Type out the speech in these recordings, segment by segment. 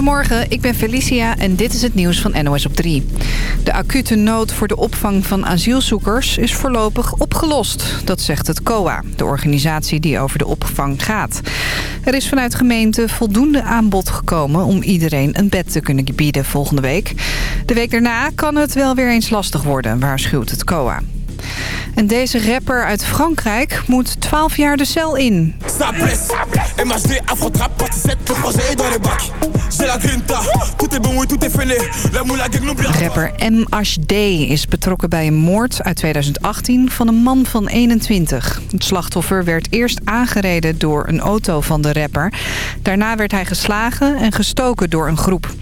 Goedemorgen, ik ben Felicia en dit is het nieuws van NOS op 3. De acute nood voor de opvang van asielzoekers is voorlopig opgelost. Dat zegt het COA, de organisatie die over de opvang gaat. Er is vanuit gemeente voldoende aanbod gekomen om iedereen een bed te kunnen bieden volgende week. De week daarna kan het wel weer eens lastig worden, waarschuwt het COA. En deze rapper uit Frankrijk moet 12 jaar de cel in. Rapper MHD is betrokken bij een moord uit 2018 van een man van 21. Het slachtoffer werd eerst aangereden door een auto van de rapper. Daarna werd hij geslagen en gestoken door een groep.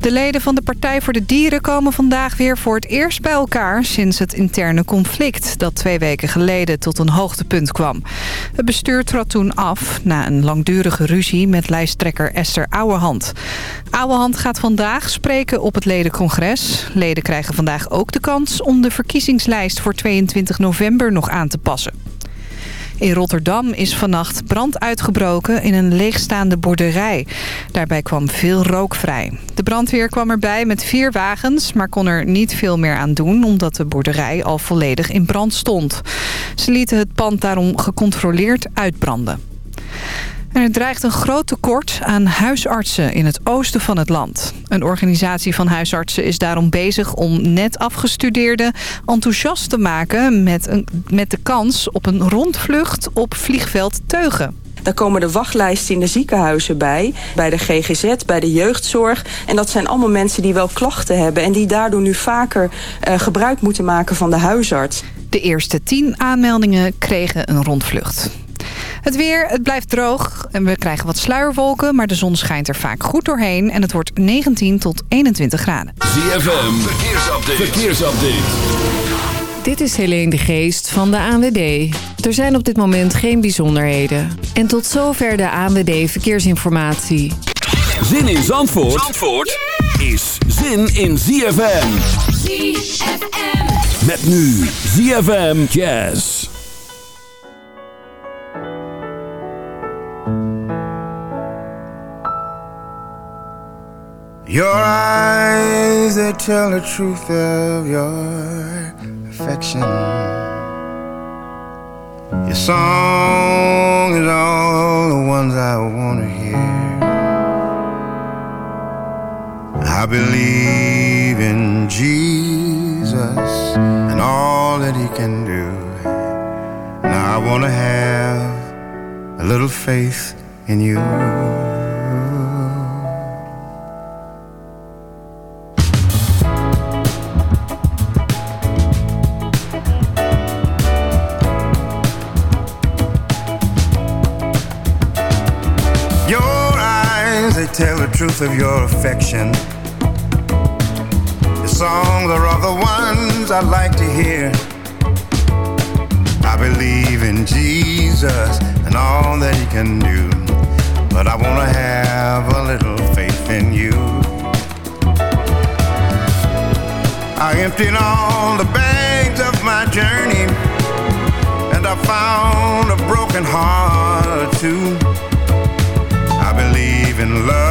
De leden van de Partij voor de Dieren komen vandaag weer voor het eerst bij elkaar... sinds het interne conflict dat twee weken geleden tot een hoogtepunt kwam. Het bestuur trad toen af na een langdurige ruzie met lijsttrekker Esther Ouwehand. Ouwehand gaat vandaag spreken op het ledencongres. Leden krijgen vandaag ook de kans om de verkiezingslijst voor 22 november nog aan te passen. In Rotterdam is vannacht brand uitgebroken in een leegstaande boerderij. Daarbij kwam veel rook vrij. De brandweer kwam erbij met vier wagens, maar kon er niet veel meer aan doen... omdat de boerderij al volledig in brand stond. Ze lieten het pand daarom gecontroleerd uitbranden er dreigt een groot tekort aan huisartsen in het oosten van het land. Een organisatie van huisartsen is daarom bezig om net afgestudeerden enthousiast te maken met, een, met de kans op een rondvlucht op vliegveld Teugen. Daar komen de wachtlijsten in de ziekenhuizen bij, bij de GGZ, bij de jeugdzorg. En dat zijn allemaal mensen die wel klachten hebben... en die daardoor nu vaker uh, gebruik moeten maken van de huisarts. De eerste tien aanmeldingen kregen een rondvlucht. Het weer, het blijft droog en we krijgen wat sluierwolken... maar de zon schijnt er vaak goed doorheen en het wordt 19 tot 21 graden. ZFM, verkeersupdate. verkeersupdate. Dit is Helene de Geest van de ANWB. Er zijn op dit moment geen bijzonderheden. En tot zover de ANWB Verkeersinformatie. Zin in Zandvoort, Zandvoort is zin in ZFM. ZFM. Met nu ZFM Jazz. Your eyes, they tell the truth of your affection. Your song is all the ones I want to hear. I believe in Jesus and all that he can do. Now I want to have a little faith in you. Tell the truth of your affection. The songs are all the ones I like to hear. I believe in Jesus and all that he can do. But I want to have a little faith in you. I emptied all the bags of my journey. And I found a broken heart too I believe in love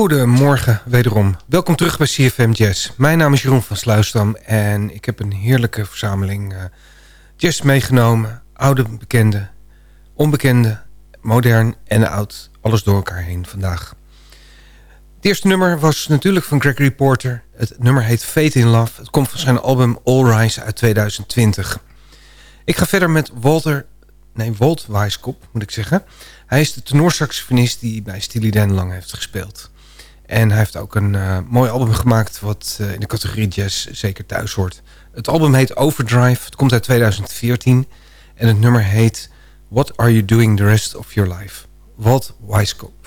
Goedemorgen wederom. Welkom terug bij CFM Jazz. Mijn naam is Jeroen van Sluisdam en ik heb een heerlijke verzameling uh, jazz meegenomen. Oude bekende, onbekende, modern en oud. Alles door elkaar heen vandaag. Het eerste nummer was natuurlijk van Gregory Porter. Het nummer heet Fate in Love. Het komt van zijn album All Rise uit 2020. Ik ga verder met Walter... Nee, Walt Weiskop moet ik zeggen. Hij is de tenorsaxofonist die bij Steely Dan lang heeft gespeeld. En hij heeft ook een uh, mooi album gemaakt... wat uh, in de categorie jazz zeker thuis hoort. Het album heet Overdrive. Het komt uit 2014. En het nummer heet What Are You Doing The Rest Of Your Life? Walt Weiskop.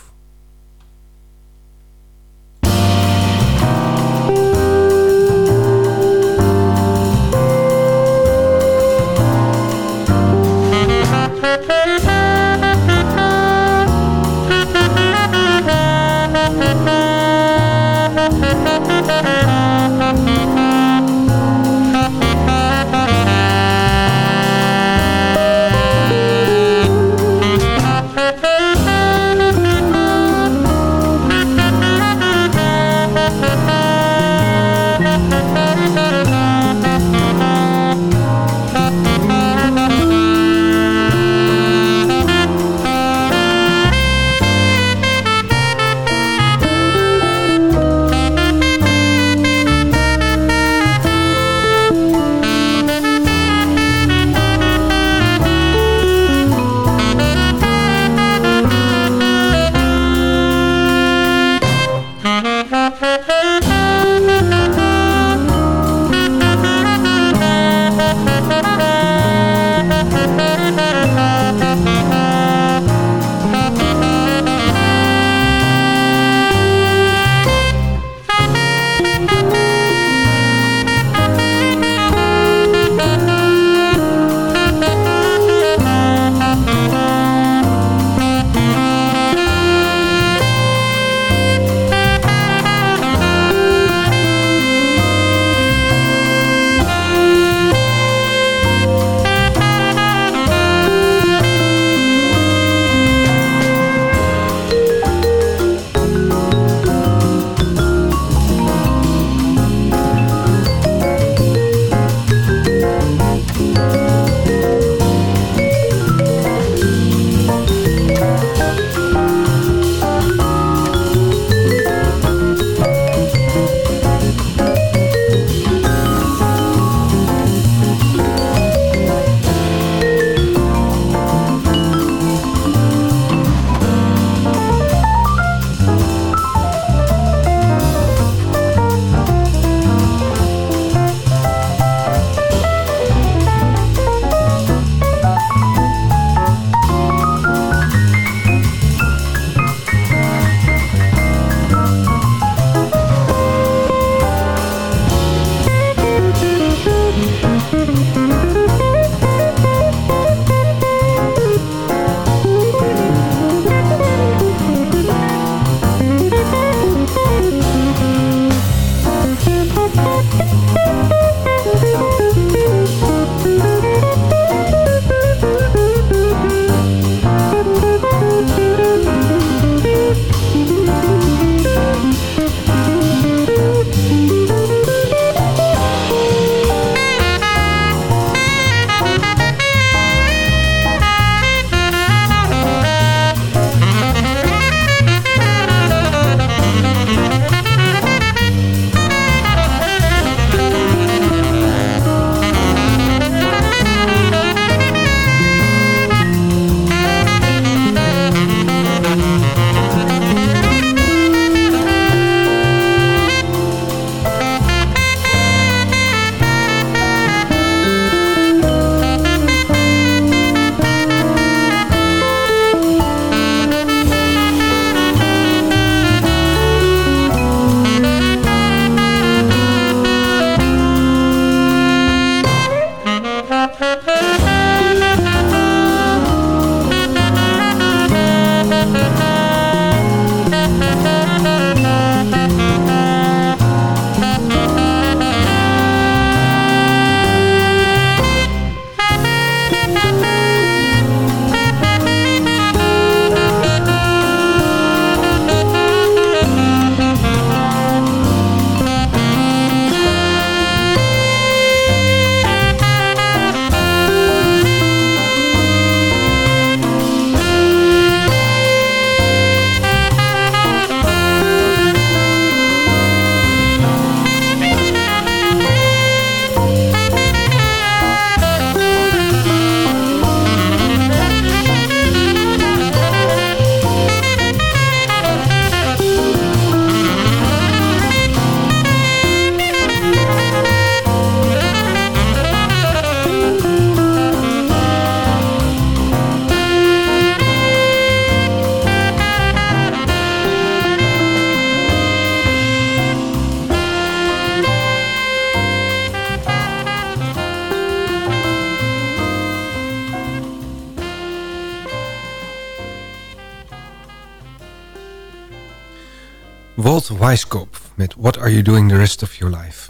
Weiskopf met What Are You Doing The Rest Of Your Life.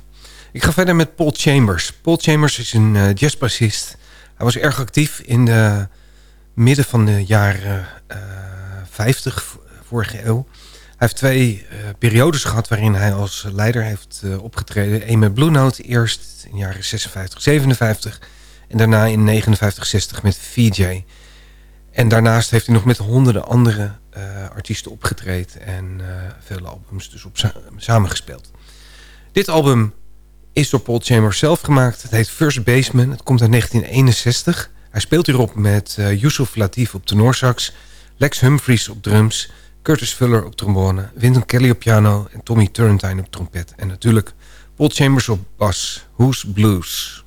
Ik ga verder met Paul Chambers. Paul Chambers is een uh, jazzbassist. Hij was erg actief in de midden van de jaren uh, 50, vorige eeuw. Hij heeft twee uh, periodes gehad waarin hij als leider heeft opgetreden. Eén met Blue Note, eerst in de jaren 56, 57... en daarna in 59, 60 met VJ... En daarnaast heeft hij nog met honderden andere uh, artiesten opgetreden en uh, vele albums dus op samengespeeld. Dit album is door Paul Chambers zelf gemaakt. Het heet First Baseman. Het komt uit 1961. Hij speelt hierop met uh, Yusuf Latif op tenorsax, Lex Humphries op drums, Curtis Fuller op trombone, Wynton Kelly op piano en Tommy Turrentine op trompet. En natuurlijk Paul Chambers op bas. Who's Blues?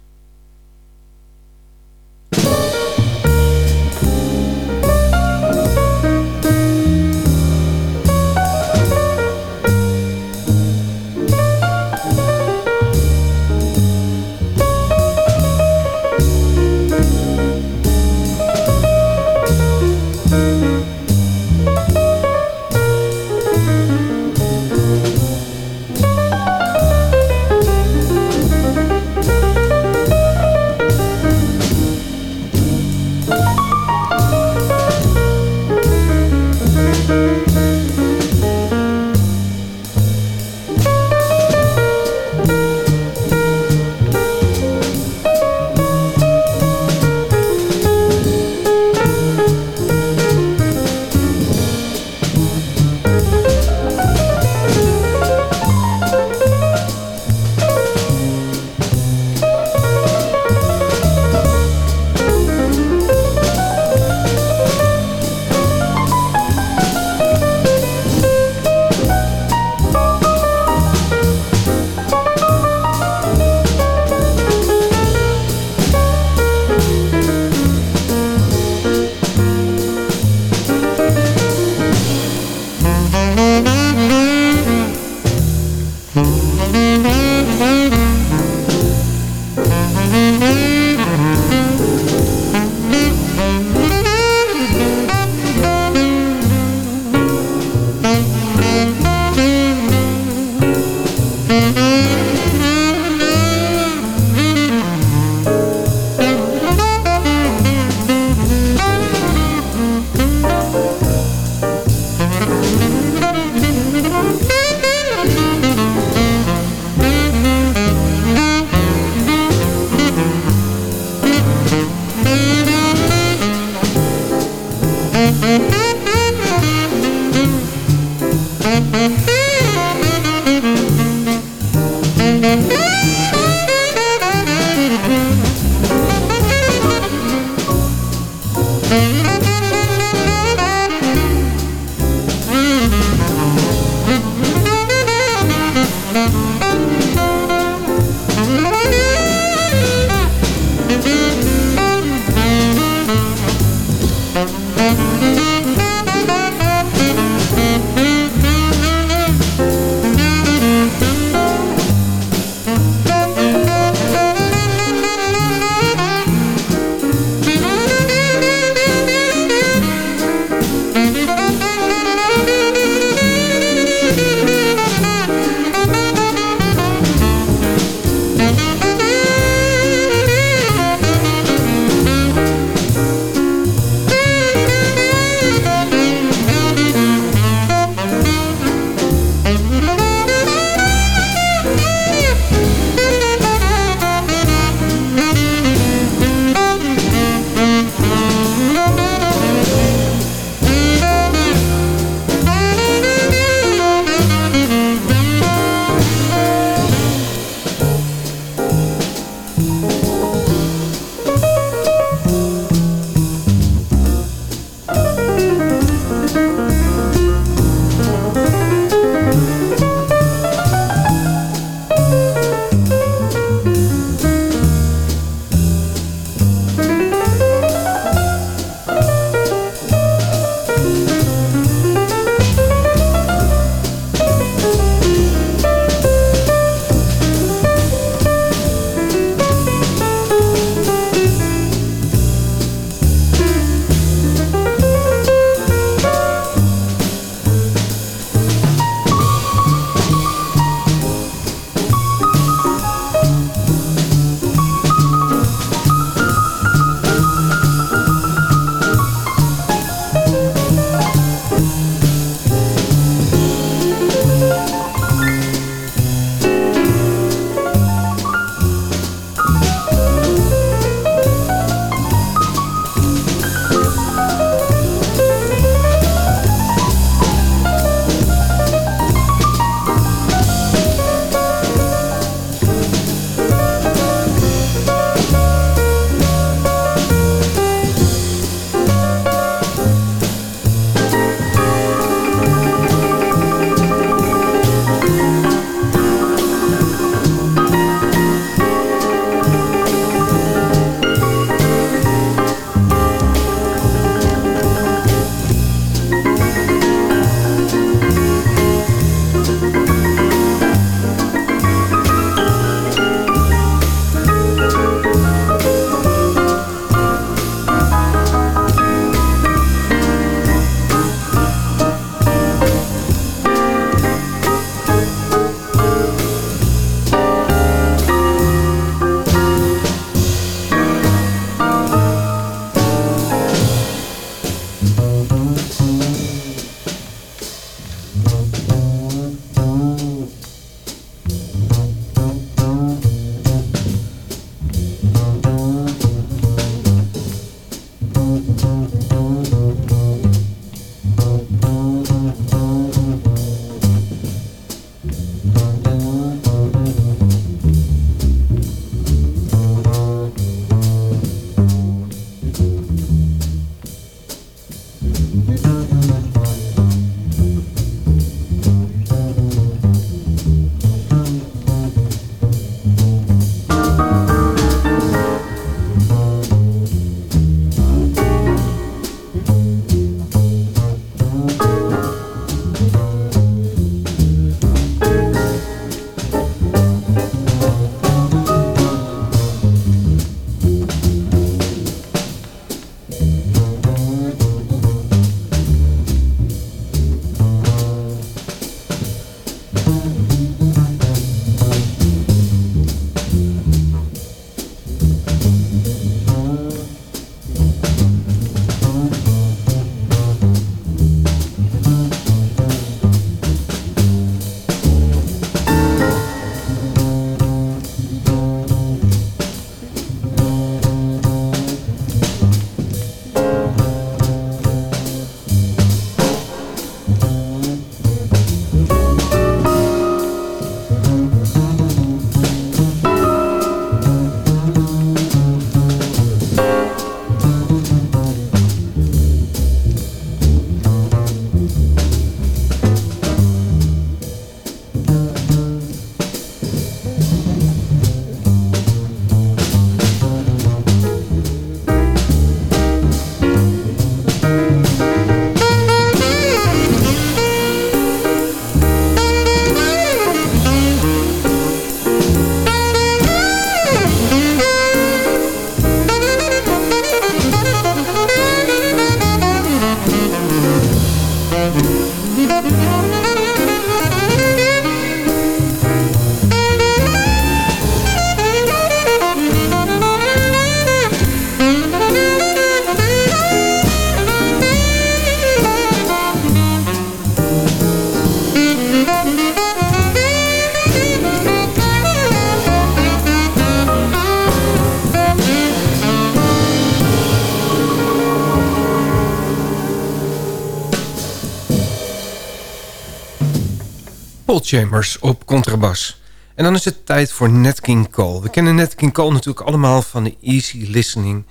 Paul Chambers op contrabas. En dan is het tijd voor Nat King Cole. We kennen Nat King Cole natuurlijk allemaal van de Easy Listening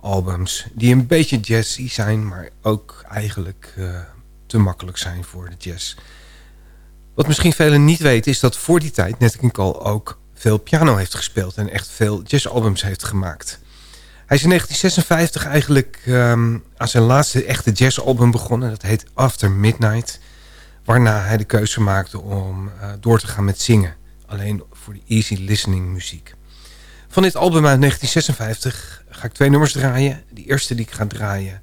albums. Die een beetje jazzy zijn, maar ook eigenlijk uh, te makkelijk zijn voor de jazz. Wat misschien velen niet weten is dat voor die tijd Nat King Cole ook veel piano heeft gespeeld. En echt veel jazzalbums heeft gemaakt. Hij is in 1956 eigenlijk um, aan zijn laatste echte jazzalbum begonnen. Dat heet After Midnight. Waarna hij de keuze maakte om uh, door te gaan met zingen. Alleen voor de easy listening muziek. Van dit album uit 1956 ga ik twee nummers draaien. De eerste die ik ga draaien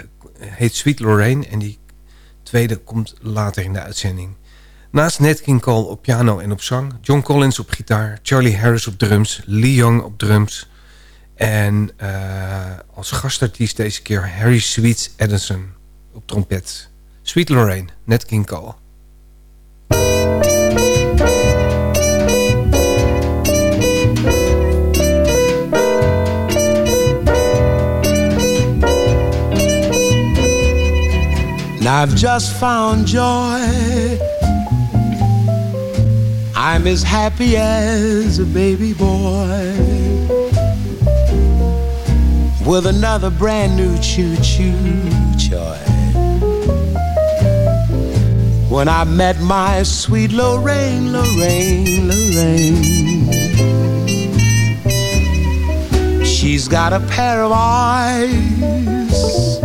uh, heet Sweet Lorraine. En die tweede komt later in de uitzending. Naast Nat King Cole op piano en op zang. John Collins op gitaar. Charlie Harris op drums. Lee Young op drums. En uh, als gastartiest deze keer Harry Sweet Edison op trompet. Sweet Lorraine, Nat King Cole. I've just found joy. I'm as happy as a baby boy with another brand new choo choo joy. When I met my sweet Lorraine, Lorraine, Lorraine. She's got a pair of eyes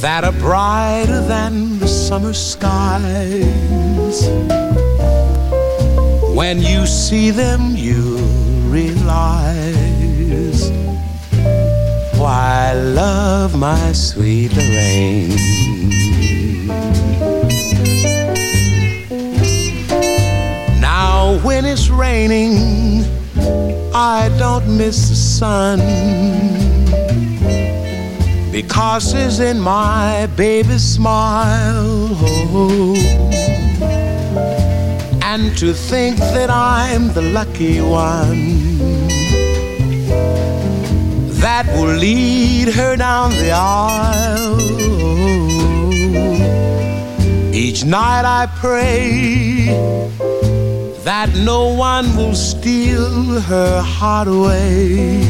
that are brighter than the summer skies. When you see them, you realize why I love my sweet Lorraine. When it's raining, I don't miss the sun because it's in my baby's smile. And to think that I'm the lucky one that will lead her down the aisle. Each night I pray that no one will steal her heart away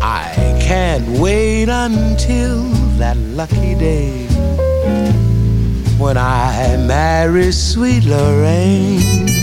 I can't wait until that lucky day when I marry sweet Lorraine.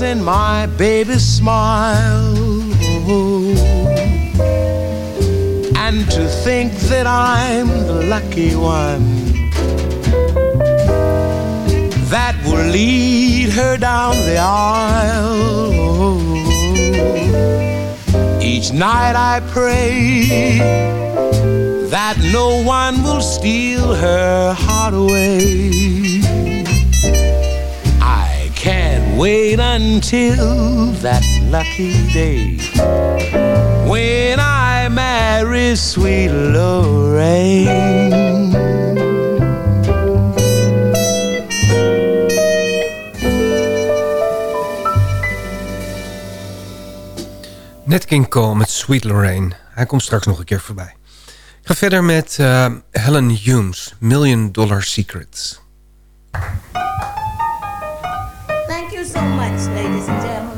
and my baby's smile. And to think that I'm the lucky one that will lead her down the aisle. Each night I pray that no one will steal her heart away. Wait until that lucky day when I marry sweet Lorraine. Net King Cole met Sweet Lorraine. Hij komt straks nog een keer voorbij. Ik ga verder met uh, Helen Humes, Million Dollar Secrets. so much, ladies and gentlemen.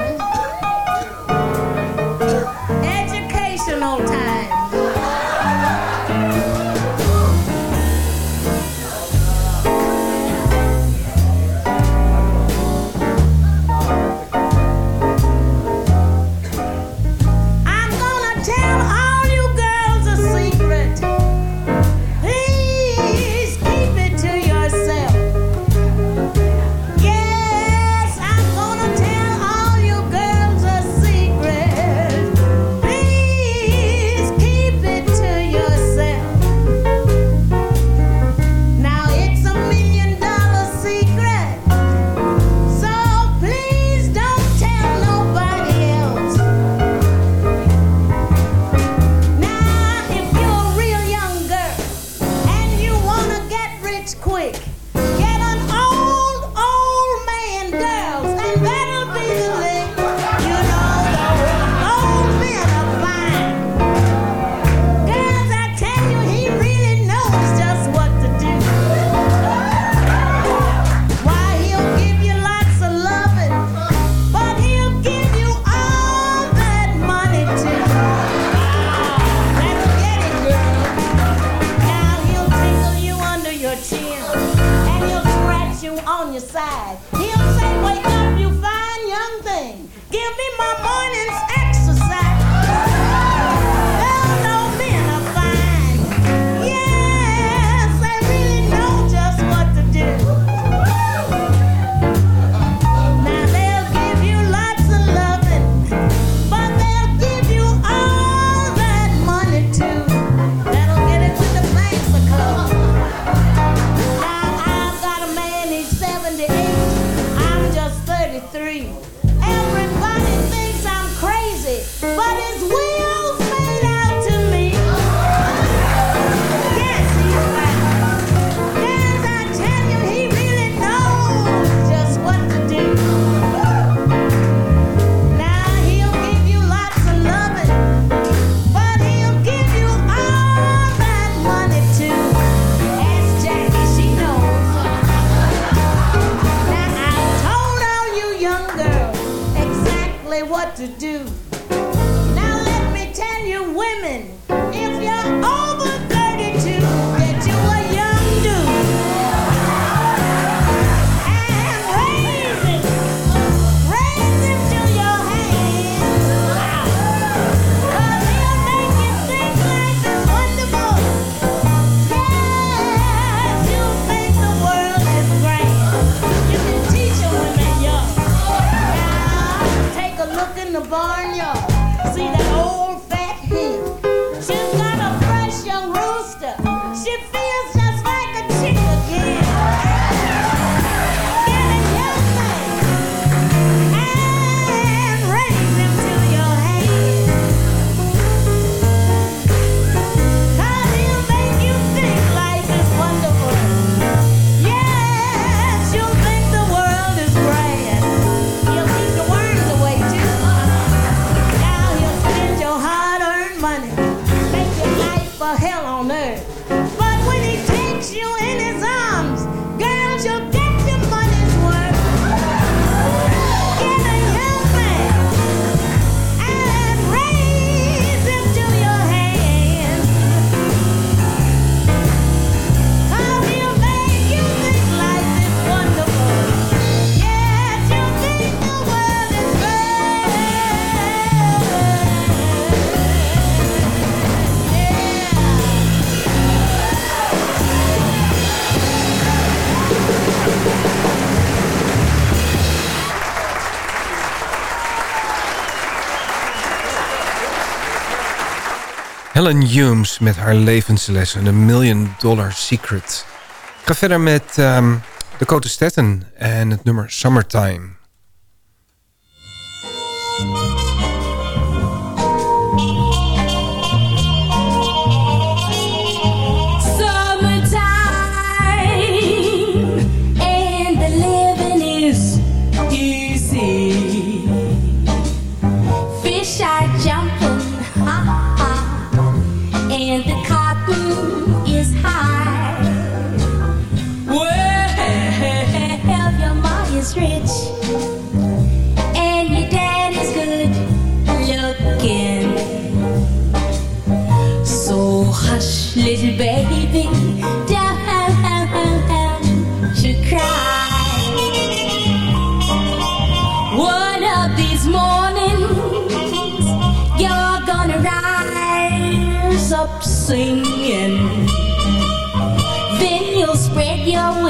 Helen Humes met haar levenslessen, een Million Dollar Secret. Ik ga verder met um, Dakota Staten en het nummer Summertime.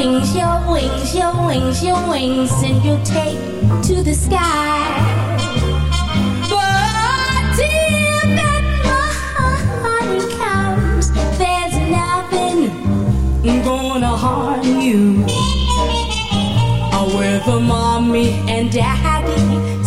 Wings, your wings, your wings, your wings, and you'll take to the sky. But that comes, there's nothing gonna harm you with mommy and daddy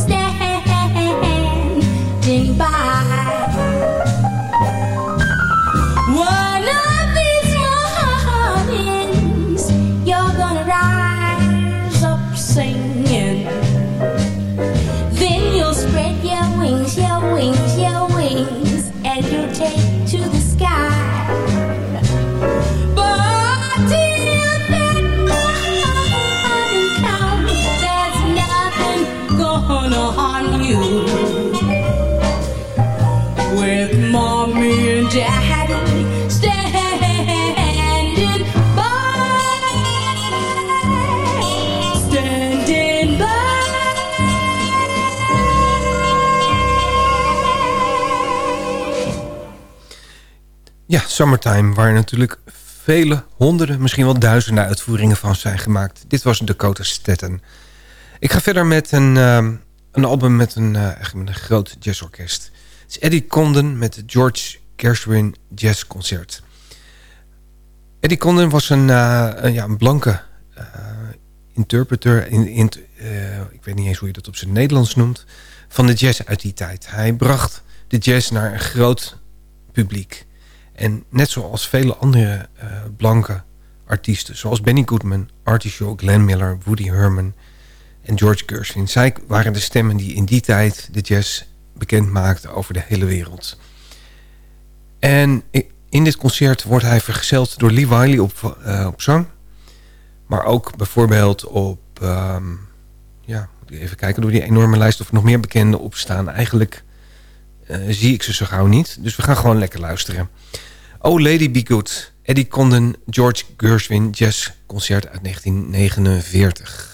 Ja, Summertime, waar natuurlijk vele honderden, misschien wel duizenden uitvoeringen van zijn gemaakt. Dit was Dakota Staten. Ik ga verder met een, uh, een album met een, uh, met een groot jazzorkest. Het is Eddie Condon met het George Gershwin Jazz Concert. Eddie Condon was een, een, ja, een blanke interpreter, in, in, ik weet niet eens hoe je dat op zijn Nederlands noemt, van de jazz uit die tijd. Hij bracht de jazz naar een groot publiek. En net zoals vele andere blanke artiesten, zoals Benny Goodman, Artie Shaw, Glenn Miller, Woody Herman en George Gershwin. Zij waren de stemmen die in die tijd de jazz bekend maakten over de hele wereld. En in dit concert wordt hij vergezeld door Lee Wiley op, uh, op zang. Maar ook bijvoorbeeld op... Um, ja, moet even kijken door die enorme lijst of nog meer bekenden op staan. Eigenlijk zie ik ze zo gauw niet. Dus we gaan gewoon lekker luisteren. Oh Lady Be Good. Eddie Condon, George Gershwin Jazz Concert uit 1949.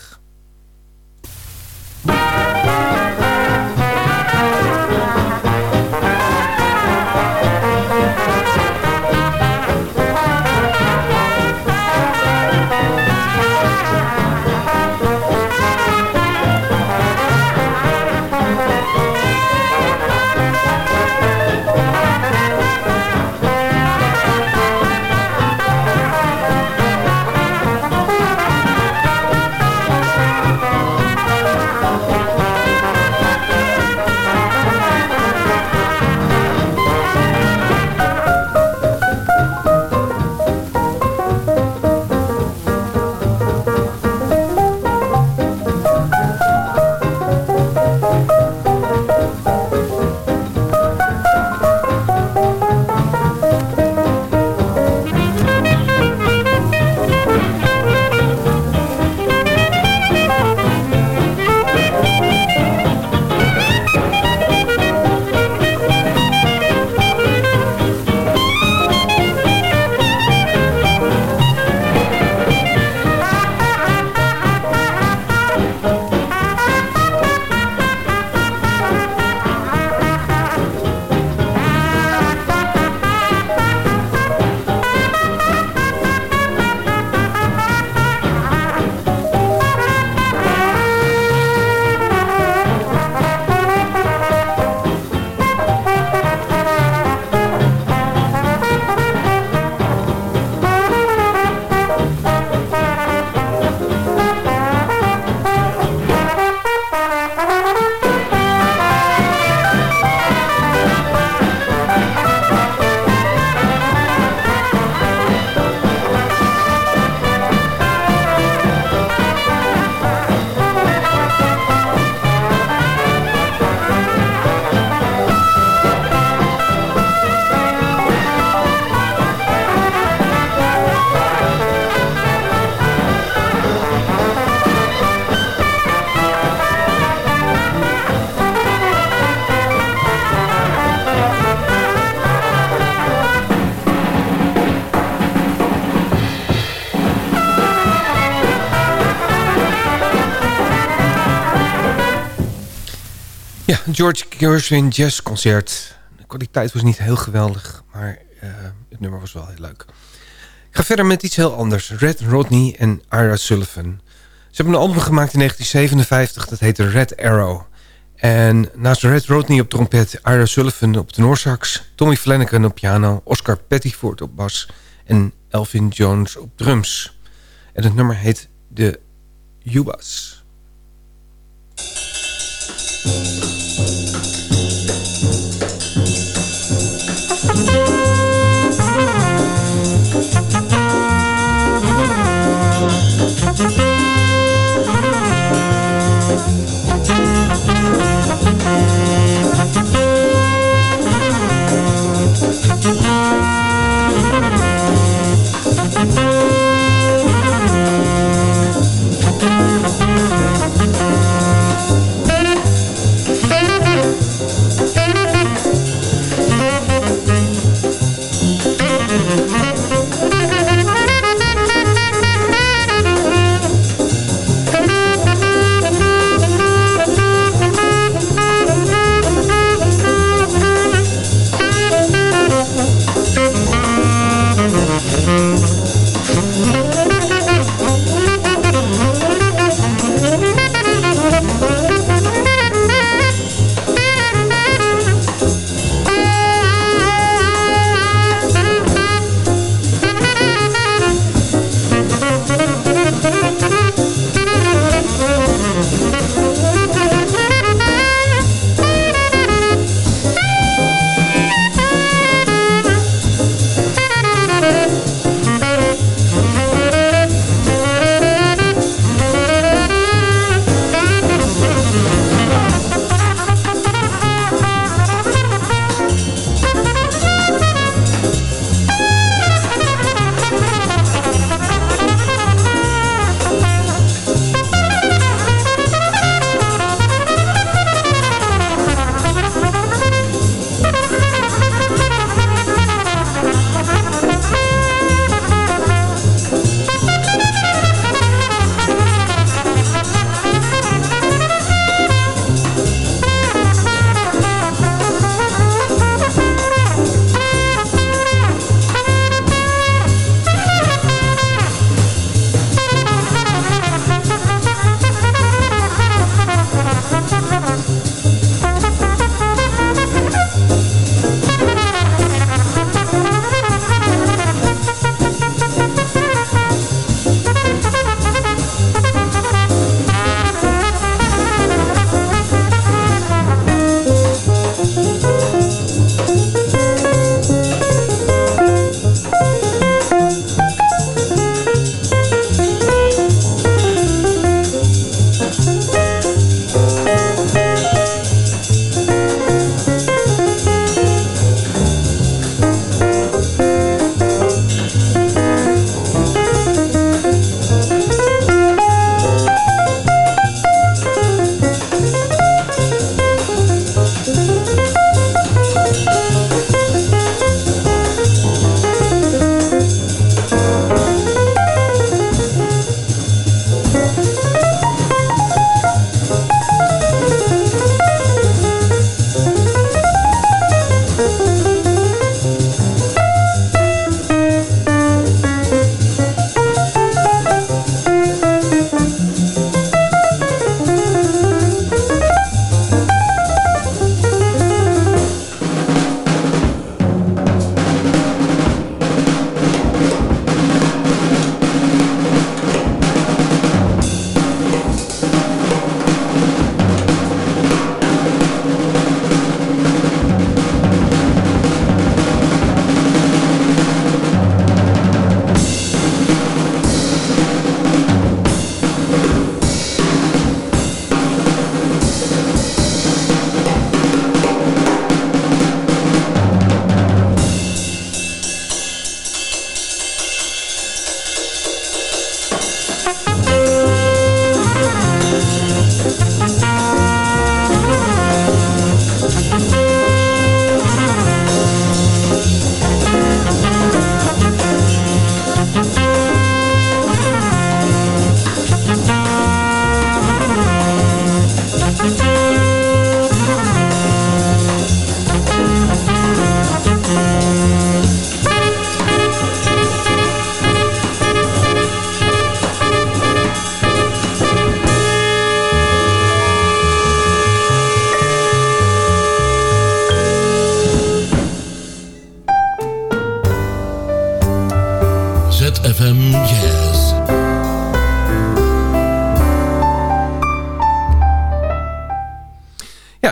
George Gershwin Jazz Concert. De kwaliteit was niet heel geweldig, maar eh, het nummer was wel heel leuk. Ik ga verder met iets heel anders. Red Rodney en Ira Sullivan. Ze hebben een album gemaakt in 1957, dat heette Red Arrow. En naast Red Rodney op trompet, Ira Sullivan op tenorsax... Tommy Flanagan op piano, Oscar Pettiford op bas... en Elvin Jones op drums. En het nummer heet de Ubas.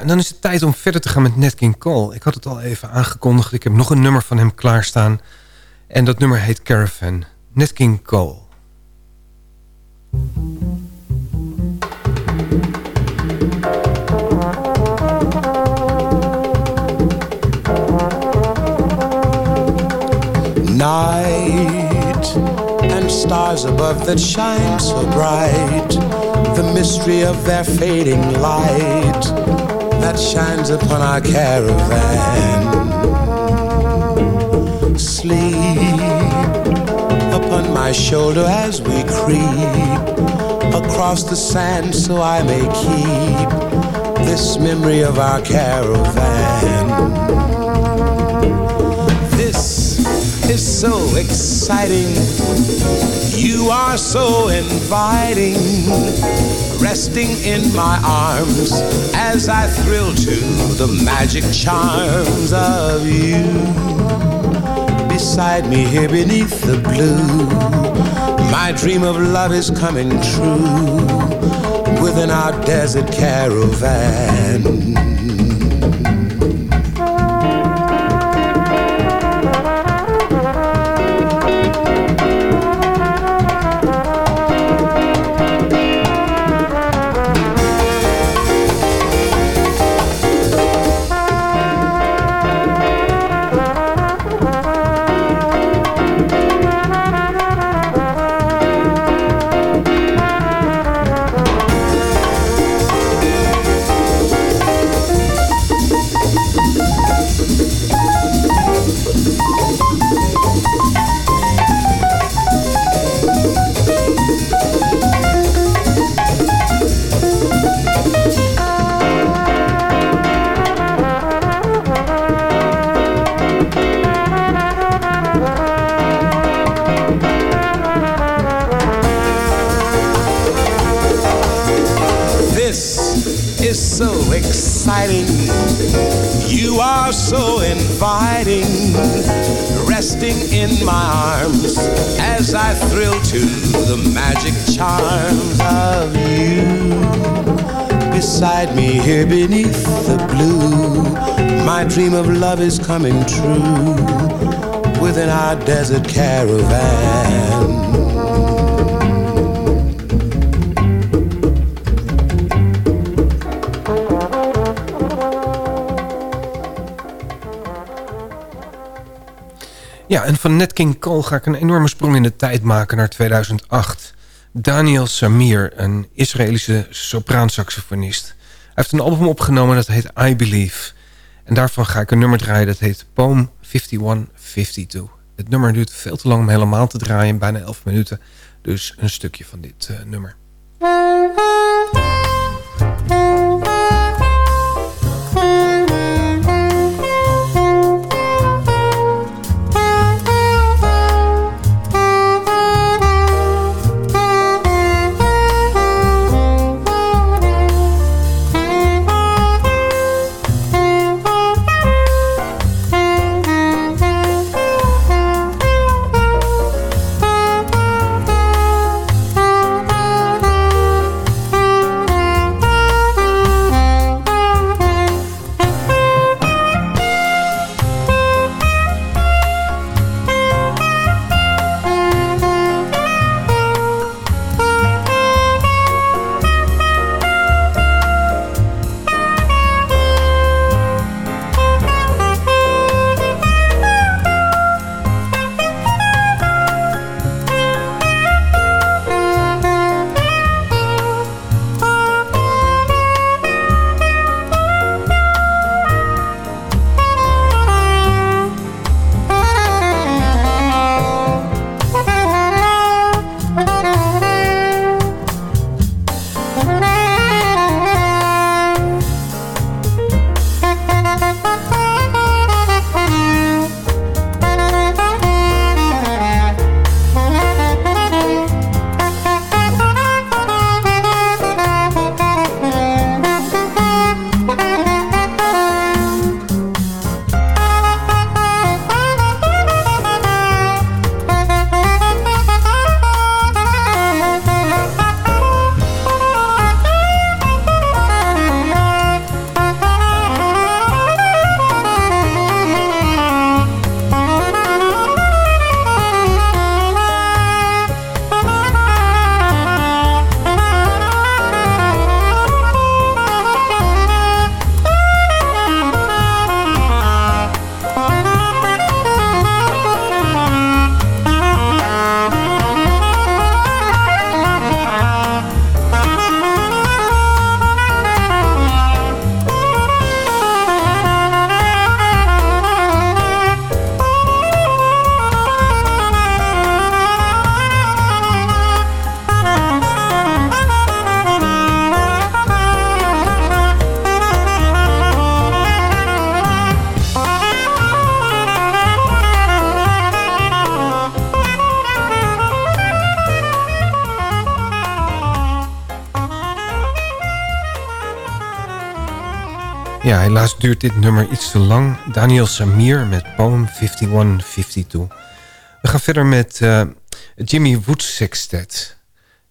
Dan is het tijd om verder te gaan met Nat King Cole. Ik had het al even aangekondigd. Ik heb nog een nummer van hem klaarstaan. En dat nummer heet Caravan. Nat King Cole. Night and stars above that shine so bright. The mystery of their fading light that shines upon our caravan. Sleep upon my shoulder as we creep across the sand so I may keep this memory of our caravan. This is so exciting. You are so inviting. Resting in my arms as I thrill to the magic charms of you. Beside me here beneath the blue, my dream of love is coming true within our desert caravan. Magic charms of you. Beside me here beneath the blue, my dream of love is coming true within our desert caravan. Ja, en van Nat King Cole ga ik een enorme sprong in de tijd maken naar 2008. Daniel Samir, een Israëlische sopraansaxofonist. Hij heeft een album opgenomen dat heet I Believe. En daarvan ga ik een nummer draaien dat heet Poem 5152. Het nummer duurt veel te lang om helemaal te draaien, bijna 11 minuten. Dus een stukje van dit uh, nummer. Helaas duurt dit nummer iets te lang. Daniel Samir met Poem 5152. We gaan verder met uh, Jimmy Woods Sextet.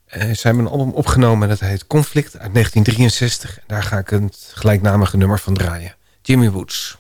Uh, ze hebben een album opgenomen dat heet Conflict uit 1963. Daar ga ik het gelijknamige nummer van draaien. Jimmy Woods.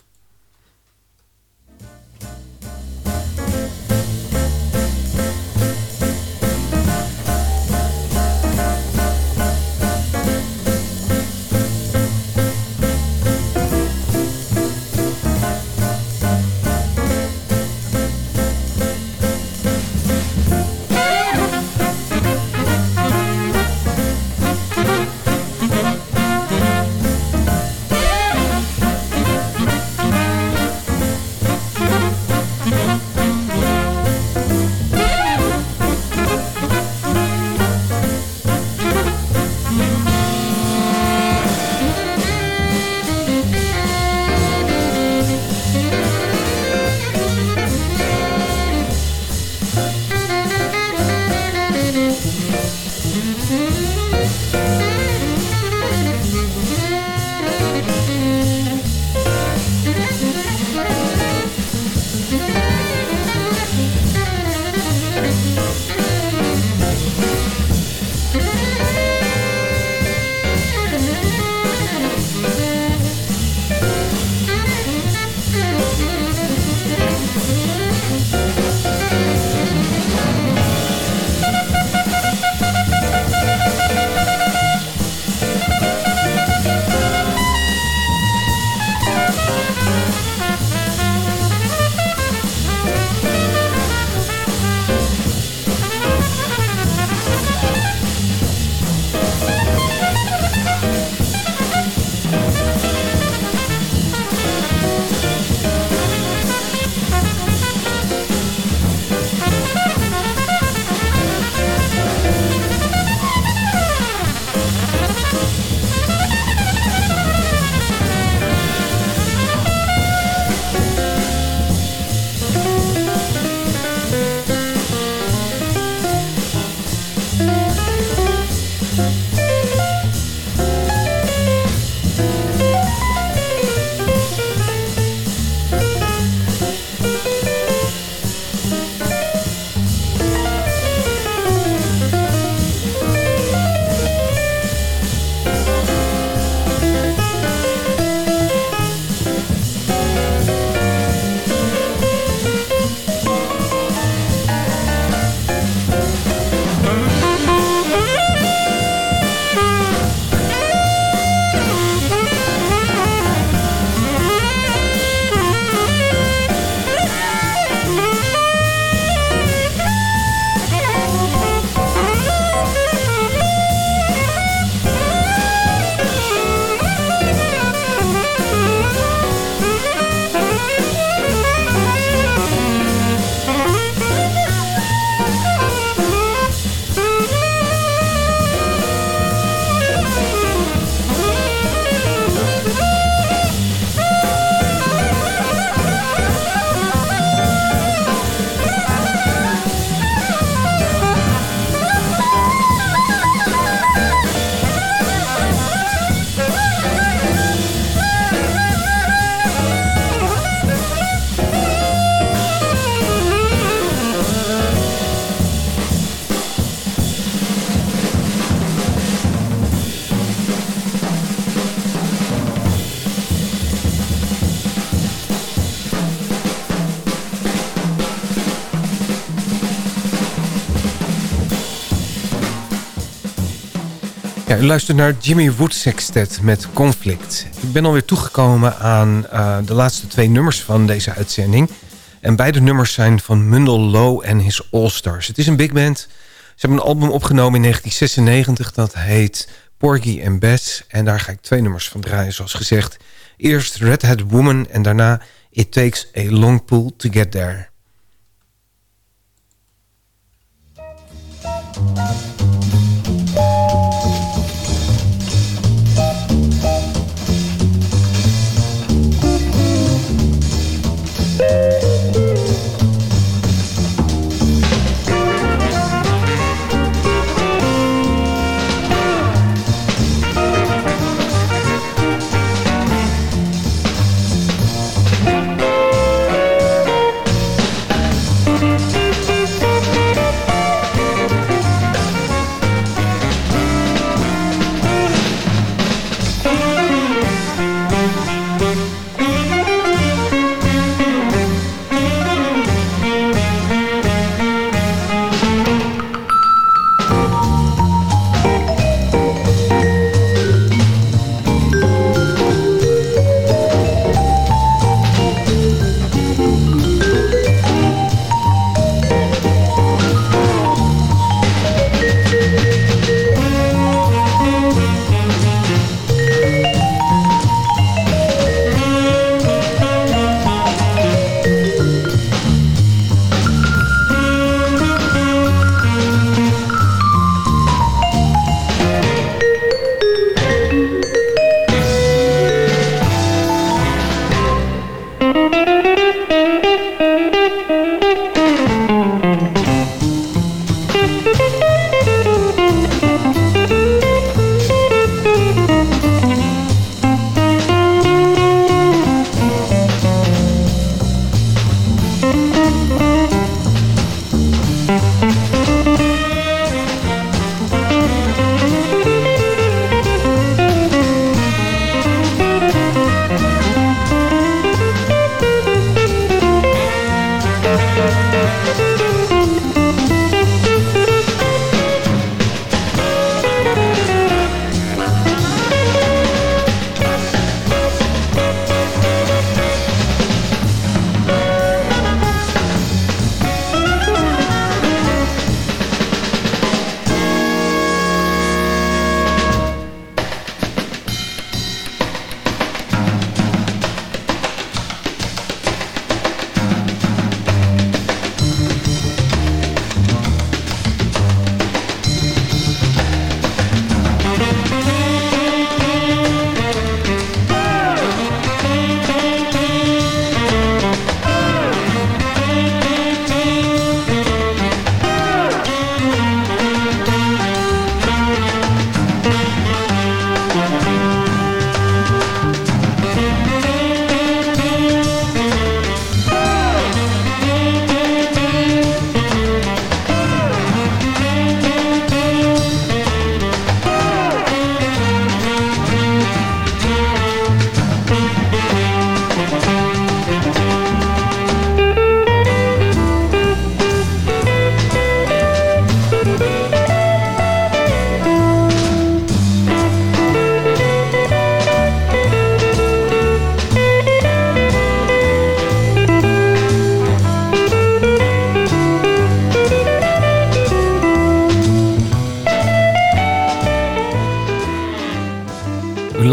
Ja, u luistert naar Jimmy Wood Sextet met Conflict. Ik ben alweer toegekomen aan uh, de laatste twee nummers van deze uitzending. En beide nummers zijn van Mundel Low en his All-Stars. Het is een big band. Ze hebben een album opgenomen in 1996. Dat heet Porgy and Bess. En daar ga ik twee nummers van draaien, zoals gezegd. Eerst Red Hat Woman en daarna It Takes a Long Pull to Get There.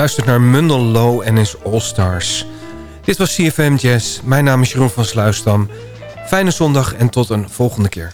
Luistert naar Mundel Low en his All Stars. Dit was CFM Jazz. Mijn naam is Jeroen van Sluisdam. Fijne zondag en tot een volgende keer.